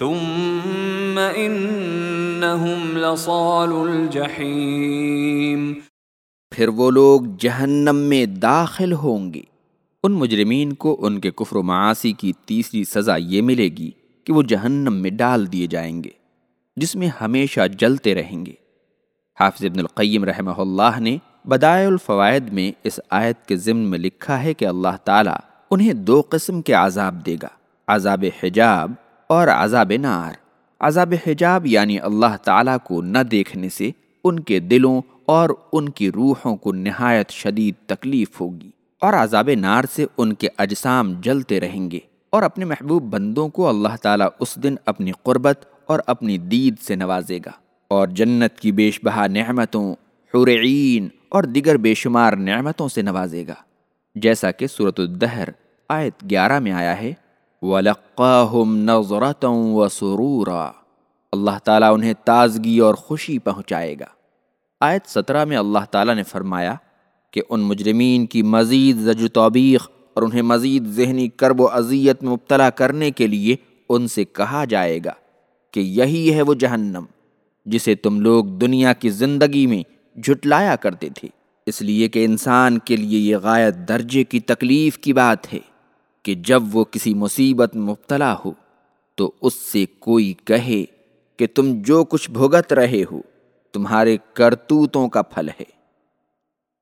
ثم انہم لصال الجحیم پھر وہ لوگ جہنم میں داخل ہوں گے۔ ان مجرمین کو ان کے کفر و معاشی کی تیسری سزا یہ ملے گی کہ وہ جہنم میں ڈال دیے جائیں گے، جس میں ہمیشہ جلتے رہیں گے۔ حافظ ابن القیم رحمہ اللہ نے بدائع الفوائد میں اس آیت کے ضمن میں لکھا ہے کہ اللہ تعالیٰ انہیں دو قسم کے عذاب دے گا، عذاب حجاب اور عذاب نار۔ عذاب حجاب یعنی اللہ تعالیٰ کو نہ دیکھنے سے ان کے دلوں اور ان کی روحوں کو نہایت شدید تکلیف ہوگی اور عذاب نار سے ان کے اجسام جلتے رہیں گے اور اپنے محبوب بندوں کو اللہ تعالیٰ اس دن اپنی قربت اور اپنی دید سے نوازے گا۔ اور جنت کی بیش بہا نعمتوں، حرعین اور دیگر بے شمار نعمتوں سے نوازے گا۔ جیسا کہ صورت الدہر آیت گیارہ میں آیا ہے وَلَقَّاهُمْ نَظْرَةً وَسُرُورًا۔ اللہ تعالیٰ انہیں تازگی اور خوشی پہنچائے گا۔ آیت سترہ میں اللہ تعالیٰ نے فرمایا کہ ان مجرمین کی مزید زج توبیخ اور انہیں مزید ذہنی کرب و اذیت میں مبتلا کرنے کے لیے ان سے کہا جائے گا کہ یہی ہے وہ جہنم جسے تم لوگ دنیا کی زندگی میں جھٹلایا کرتے تھے۔ اس لیے کہ انسان کے لیے یہ غایت درجے کی تکلیف کی بات ہے۔ کہ جب وہ کسی مصیبت مبتلا ہو تو اس سے کوئی کہے کہ تم جو کچھ بھگت رہے ہو، تمہارے کرتوتوں کا پھل ہے۔